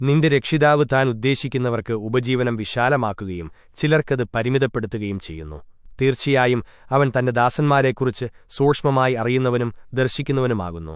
നിന്റെ രക്ഷിതാവ് താൻ ഉദ്ദേശിക്കുന്നവർക്ക് ഉപജീവനം വിശാലമാക്കുകയും ചിലർക്കത് പരിമിതപ്പെടുത്തുകയും ചെയ്യുന്നു. തീർച്ചയായും അവൻ തന്റെ ദാസന്മാരെക്കുറിച്ച് സൂക്ഷ്മമായി അറിയുന്നവനും ദർശിക്കുന്നവനുമാകുന്നു.